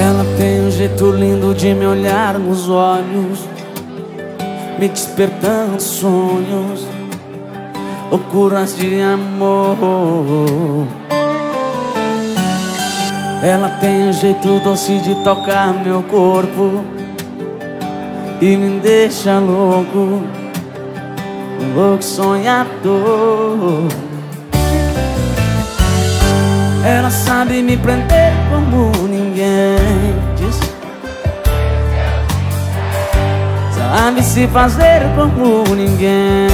Ela tem um jeito lindo de me olhar nos olhos, me despertando sonhos, loucuras de amor. Ela tem um jeito doce de tocar meu corpo e me deixa louco, louco sonhador. Ela sabe me prender como ninguém diz. Sabe se fazer como ninguém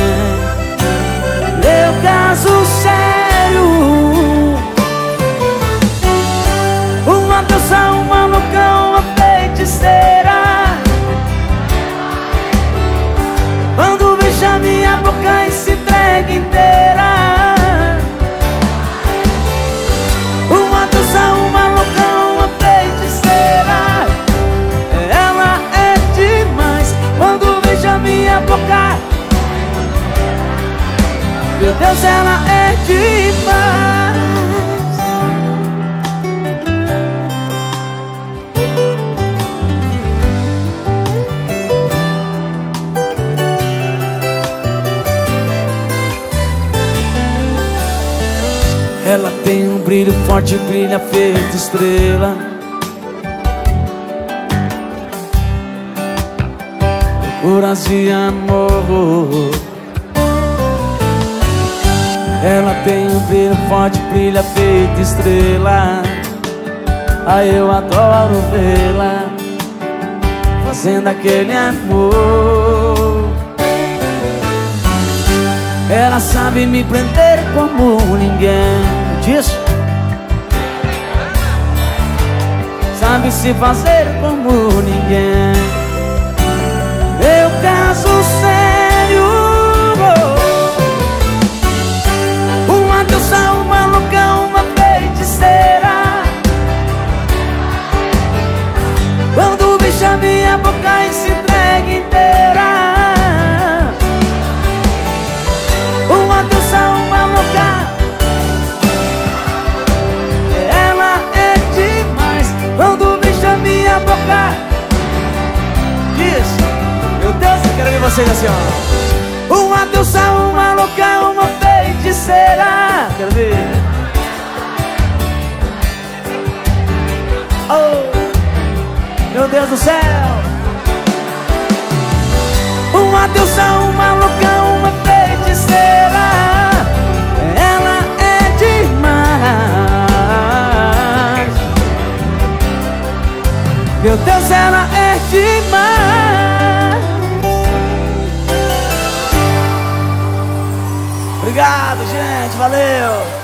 Meu caso sério inteira. Uma deusa, uma louca, uma feiticeira. Ela é demais quando beija minha boca. Meu Deus, ela é demais Ela tem um brilho forte, brilha feito estrela. Loucuras de amor. Ela tem um brilho forte, brilha feito estrela. Aí eu adoro vê-la Fazendo aquele amor ela sabe me prender como ninguém Diz. Sabe se fazer como ninguém. Meu caso sério Uma deusa, uma louca, uma feiticeira. Quando beija minha boca Vocês assim, ó. Uma deusa, uma louca, uma feiticeira. Quero ver. Oh, meu Deus do céu. Uma deusa, uma louca, uma feiticeira. Ela é demais. Meu Deus, ela é demais Obrigado, gente, valeu!